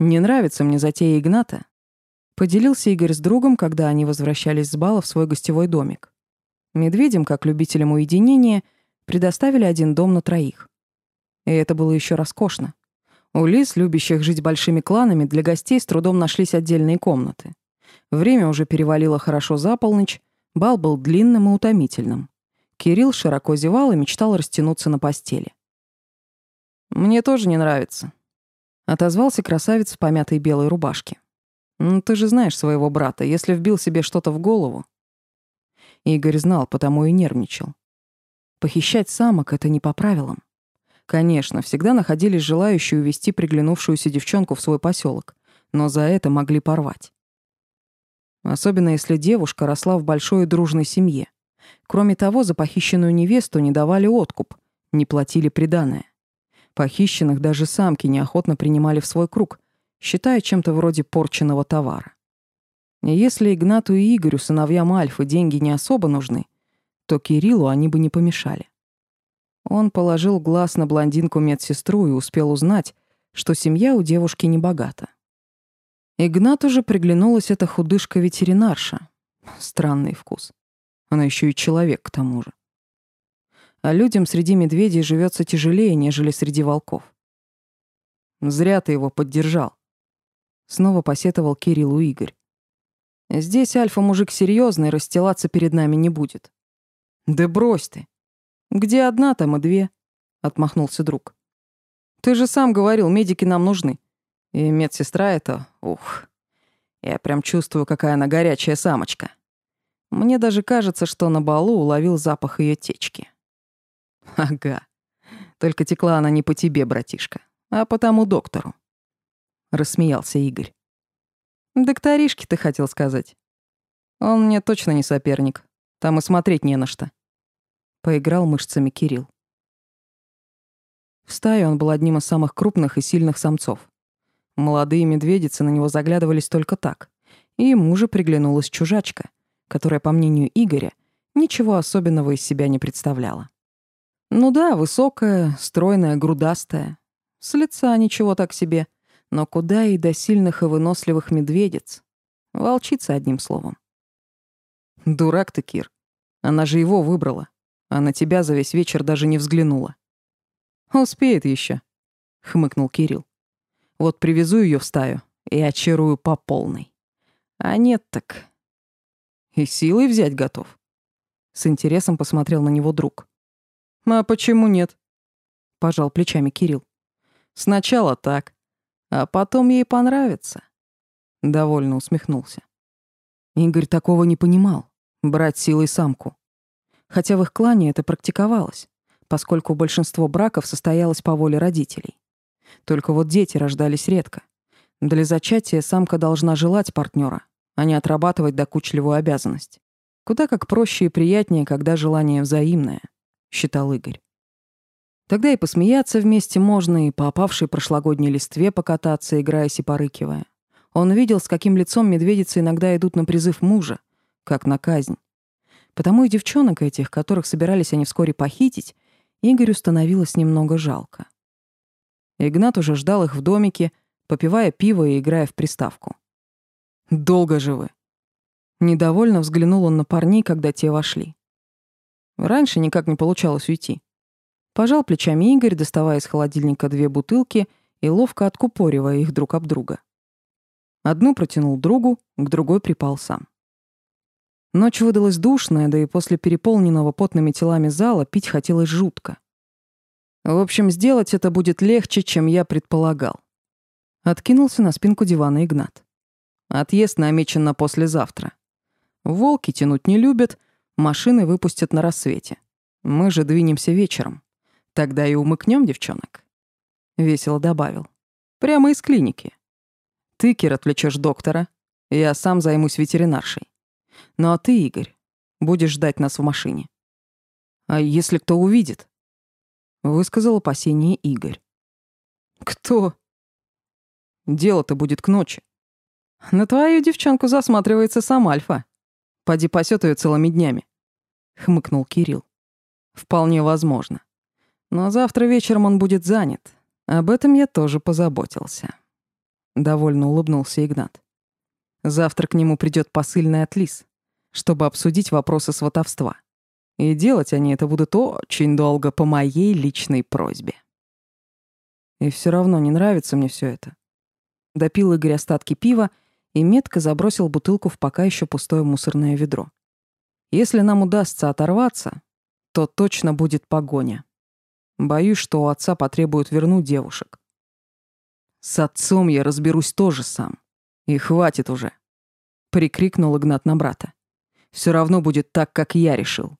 Не нравится мне затея Игната. Поделился Игорь с другом, когда они возвращались с бала в свой гостевой домик. Медведям, как любителям уединения, предоставили один дом на троих. И это было еще роскошно. У лис, любящих жить большими кланами, для гостей с трудом нашлись отдельные комнаты. Время уже перевалило хорошо за полночь, бал был длинным и утомительным. Кирилл широко зевал и мечтал растянуться на постели. «Мне тоже не нравится», — отозвался красавец в помятой белой рубашке. «Ну, ты же знаешь своего брата, если вбил себе что-то в голову». Игорь знал, потому и нервничал. Похищать самок — это не по правилам. Конечно, всегда находились желающие увести приглянувшуюся девчонку в свой поселок, но за это могли порвать. Особенно если девушка росла в большой и дружной семье. Кроме того, за похищенную невесту не давали откуп, не платили приданое. Похищенных даже самки неохотно принимали в свой круг, считая чем-то вроде порченного товара. Если Игнату и Игорю, сыновьям Альфы, деньги не особо нужны, то Кириллу они бы не помешали. Он положил глаз на блондинку-медсестру и успел узнать, что семья у девушки не богата. Игнату же приглянулась эта худышка-ветеринарша. Странный вкус. Она еще и человек к тому же. А людям среди медведей живется тяжелее, нежели среди волков. Зря ты его поддержал. Снова посетовал Кириллу Игорь. Здесь альфа-мужик серьезный, расстилаться перед нами не будет. Да брось ты. Где одна, там и две, отмахнулся друг. Ты же сам говорил, медики нам нужны. И медсестра это, ух. Я прям чувствую, какая она горячая самочка. Мне даже кажется, что на балу уловил запах ее течки. Ага. Только текла она не по тебе, братишка, а по тому доктору. — рассмеялся Игорь. «Докторишки, ты хотел сказать. Он мне точно не соперник. Там и смотреть не на что». Поиграл мышцами Кирилл. В стае он был одним из самых крупных и сильных самцов. Молодые медведицы на него заглядывались только так. И ему же приглянулась чужачка, которая, по мнению Игоря, ничего особенного из себя не представляла. Ну да, высокая, стройная, грудастая. С лица ничего так себе — но куда и до сильных и выносливых медведиц. Волчица, одним словом. Дурак ты, Кир. Она же его выбрала. А на тебя за весь вечер даже не взглянула. Успеет еще, хмыкнул Кирилл. Вот привезу ее в стаю и очарую по полной. А нет так. И силой взять готов. С интересом посмотрел на него друг. А почему нет? Пожал плечами Кирилл. Сначала так, а потом ей понравится. Довольно усмехнулся. Игорь такого не понимал. Брать силой самку. Хотя в их клане это практиковалось, поскольку большинство браков состоялось по воле родителей. Только вот дети рождались редко. Для зачатия самка должна желать партнера, а не отрабатывать докучливую обязанность. Куда как проще и приятнее, когда желание взаимное, считал Игорь. Тогда и посмеяться вместе можно, и по опавшей прошлогодней листве покататься, играясь и порыкивая. Он видел, с каким лицом медведицы иногда идут на призыв мужа, как на казнь. Потому и девчонок этих, которых собирались они вскоре похитить, Игорю становилось немного жалко. Игнат уже ждал их в домике, попивая пиво и играя в приставку. «Долго же вы!» Недовольно взглянул он на парней, когда те вошли. Раньше никак не получалось уйти. Пожал плечами Игорь, доставая из холодильника две бутылки и ловко откупоривая их друг об друга. Одну протянул другу, к другой припал сам. Ночь выдалась душная, да и после переполненного потными телами зала пить хотелось жутко. В общем, сделать это будет легче, чем я предполагал. Откинулся на спинку дивана Игнат. Отъезд намечен на послезавтра. Волки тянуть не любят, машины выпустят на рассвете. Мы же двинемся вечером. Тогда и умыкнем девчонок. Весело добавил. Прямо из клиники. Ты, Кир, отвлечешь доктора. Я сам займусь ветеринаршей. Ну а ты, Игорь, будешь ждать нас в машине. А если кто увидит? Высказал опасение Игорь. Кто? Дело-то будет к ночи. На твою девчонку засматривается сам Альфа. Поди пасет ее целыми днями. Хмыкнул Кирилл. Вполне возможно. Но завтра вечером он будет занят. Об этом я тоже позаботился. Довольно улыбнулся Игнат. Завтра к нему придет посыльный от Лис, чтобы обсудить вопросы сватовства. И делать они это будут очень долго по моей личной просьбе. И все равно не нравится мне все это. Допил Игорь остатки пива и метко забросил бутылку в пока еще пустое мусорное ведро. Если нам удастся оторваться, то точно будет погоня. Боюсь, что у отца потребуют вернуть девушек. С отцом я разберусь тоже сам. И хватит уже. Прикрикнул Игнат на брата. Все равно будет так, как я решил.